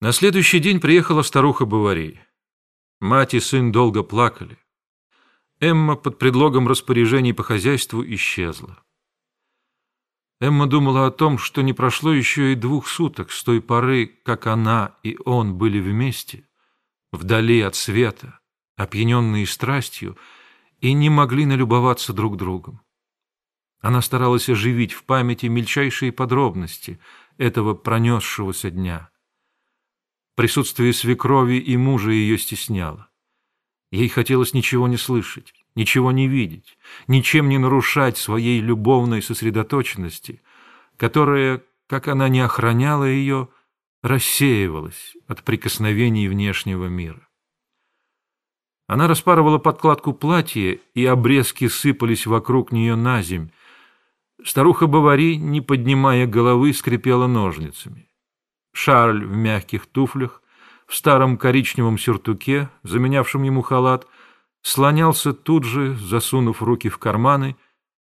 На следующий день приехала старуха Бавари. Мать и сын долго плакали. Эмма под предлогом распоряжений по хозяйству исчезла. Эмма думала о том, что не прошло еще и двух суток с той поры, как она и он были вместе, вдали от света, опьяненные страстью, и не могли налюбоваться друг другом. Она старалась оживить в памяти мельчайшие подробности этого пронесшегося дня. Присутствие свекрови и мужа ее стесняло. Ей хотелось ничего не слышать, ничего не видеть, ничем не нарушать своей любовной сосредоточенности, которая, как она не охраняла ее, рассеивалась от прикосновений внешнего мира. Она распарывала подкладку платья, и обрезки сыпались вокруг нее на земь. Старуха Бавари, не поднимая головы, скрипела ножницами. Шарль в мягких туфлях, в старом коричневом сюртуке, заменявшем ему халат, слонялся тут же, засунув руки в карманы,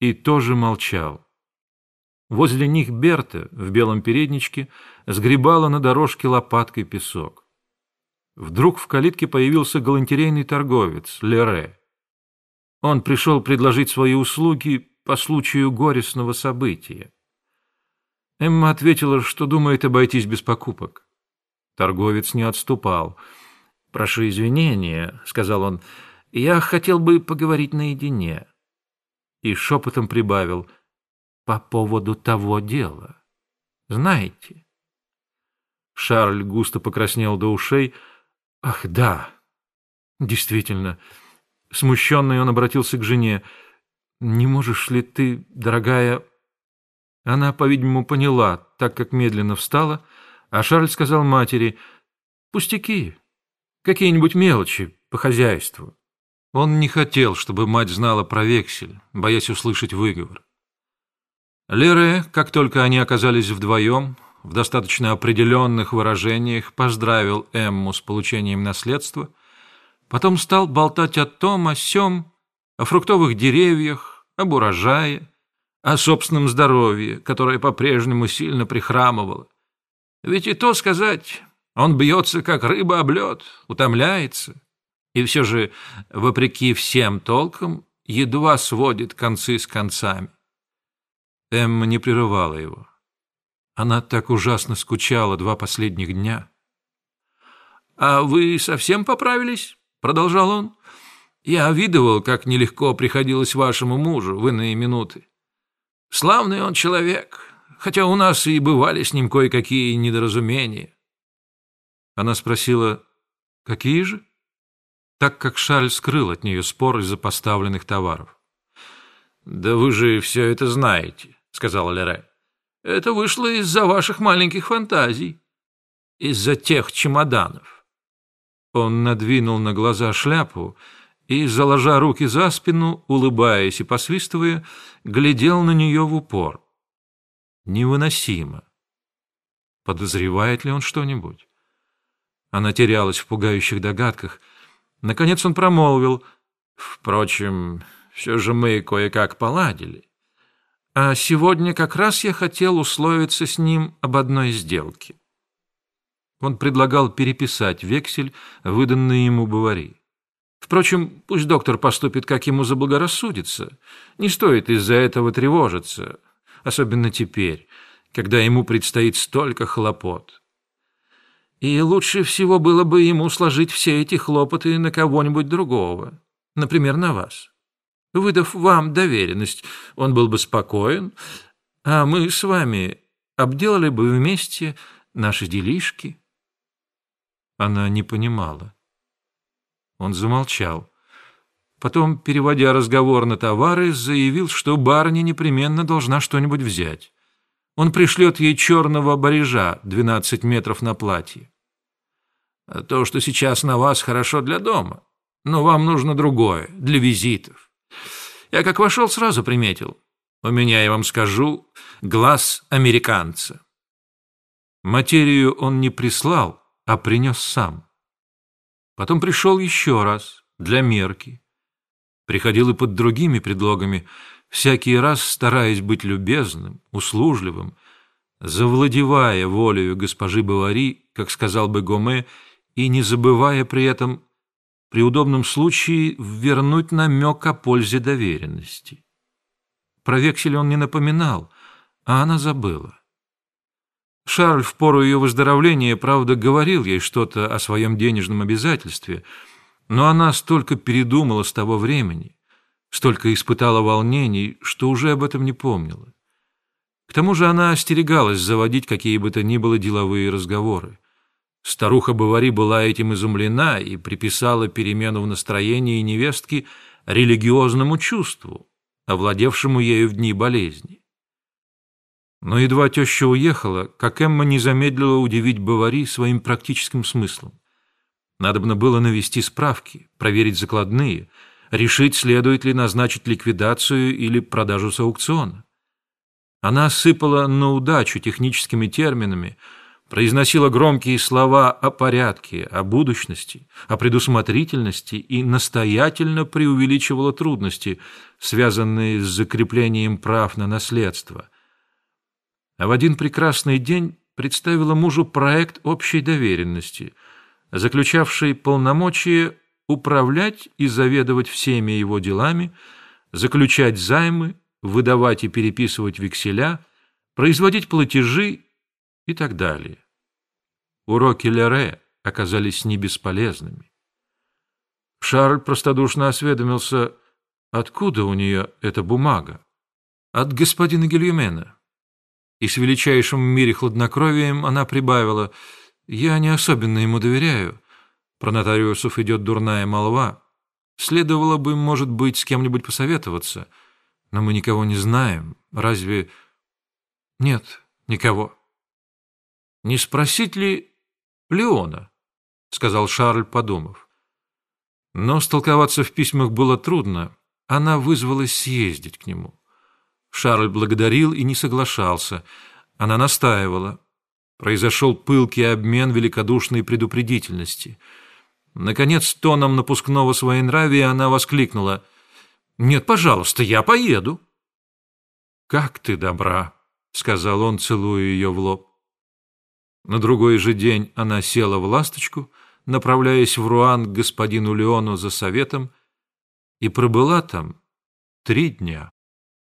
и тоже молчал. Возле них Берта в белом передничке сгребала на дорожке лопаткой песок. Вдруг в калитке появился галантерейный торговец Лере. Он пришел предложить свои услуги по случаю горестного события. Эмма ответила, что думает обойтись без покупок. Торговец не отступал. «Прошу извинения», — сказал он, — «я хотел бы поговорить наедине». И шепотом прибавил, «по поводу того дела. Знаете?» Шарль густо покраснел до ушей. «Ах, да, действительно». Смущенный он обратился к жене. «Не можешь ли ты, дорогая, она, по-видимому, поняла, так как медленно встала, а Шарль сказал матери, «Пустяки, какие-нибудь мелочи по хозяйству». Он не хотел, чтобы мать знала про вексель, боясь услышать выговор. Лере, как только они оказались вдвоем, в достаточно определенных выражениях поздравил Эмму с получением наследства, потом стал болтать о том, о сём, о фруктовых деревьях, об урожае, о собственном здоровье, которое по-прежнему сильно прихрамывало. Ведь и то сказать, он бьется, как рыба об лед, утомляется, и все же, вопреки всем толкам, едва сводит концы с концами. Эмма не прерывала его. Она так ужасно скучала два последних дня. «А вы совсем поправились?» — продолжал он. «Я видывал, как нелегко приходилось вашему мужу в иные минуты. Славный он человек, хотя у нас и бывали с ним кое-какие недоразумения. Она спросила, какие же? Так как Шарль скрыл от нее спор из-за поставленных товаров. «Да вы же все это знаете», — сказала Лере. «Это вышло из-за ваших маленьких фантазий, из-за тех чемоданов». Он надвинул на глаза шляпу и, заложа руки за спину, улыбаясь и посвистывая, глядел на нее в упор. Невыносимо. Подозревает ли он что-нибудь? Она терялась в пугающих догадках. Наконец он промолвил. «Впрочем, все же мы кое-как поладили. А сегодня как раз я хотел условиться с ним об одной сделке». Он предлагал переписать вексель, выданный ему Бавари. Впрочем, пусть доктор поступит, как ему заблагорассудится. Не стоит из-за этого тревожиться, особенно теперь, когда ему предстоит столько хлопот. И лучше всего было бы ему сложить все эти хлопоты на кого-нибудь другого, например, на вас. Выдав вам доверенность, он был бы спокоен, а мы с вами обделали бы вместе наши делишки. Она не понимала. Он замолчал. Потом, переводя разговор на товары, заявил, что барыня непременно должна что-нибудь взять. Он пришлет ей черного барежа, 12 метров на платье. То, что сейчас на вас, хорошо для дома, но вам нужно другое, для визитов. Я как вошел, сразу приметил. У меня, я вам скажу, глаз американца. Материю он не прислал, а принес сам. Потом пришел еще раз, для мерки. Приходил и под другими предлогами, всякий раз стараясь быть любезным, услужливым, завладевая волею госпожи Бавари, как сказал бы Гоме, и не забывая при этом при удобном случае вернуть намек о пользе доверенности. Про вексель он не напоминал, а она забыла. Шарль в пору ее выздоровления, правда, говорил ей что-то о своем денежном обязательстве, но она столько передумала с того времени, столько испытала волнений, что уже об этом не помнила. К тому же она остерегалась заводить какие бы то ни было деловые разговоры. Старуха Бавари была этим изумлена и приписала перемену в настроении невестки религиозному чувству, овладевшему ею в дни болезни. Но едва теща уехала, как Эмма не замедлила удивить Бавари своим практическим смыслом. Надобно было навести справки, проверить закладные, решить, следует ли назначить ликвидацию или продажу с аукциона. Она сыпала на удачу техническими терминами, произносила громкие слова о порядке, о будущности, о предусмотрительности и настоятельно преувеличивала трудности, связанные с закреплением прав на наследство – а в один прекрасный день представила мужу проект общей доверенности, заключавший полномочия управлять и заведовать всеми его делами, заключать займы, выдавать и переписывать векселя, производить платежи и так далее. Уроки Лере оказались не бесполезными. Шарль простодушно осведомился, откуда у нее эта бумага. От господина Гильюмена и с величайшим в мире хладнокровием она прибавила «Я не особенно ему доверяю. Про нотариусов идет дурная молва. Следовало бы, может быть, с кем-нибудь посоветоваться, но мы никого не знаем. Разве...» «Нет, никого». «Не спросить ли Леона?» — сказал Шарль, подумав. Но столковаться в письмах было трудно. Она вызвалась съездить к нему. Шарль благодарил и не соглашался. Она настаивала. Произошел пылкий обмен великодушной предупредительности. Наконец, тоном напускного своенравия она воскликнула. «Нет, пожалуйста, я поеду». «Как ты добра», — сказал он, целуя ее в лоб. На другой же день она села в «Ласточку», направляясь в Руан к господину Леону за советом, и пробыла там три дня.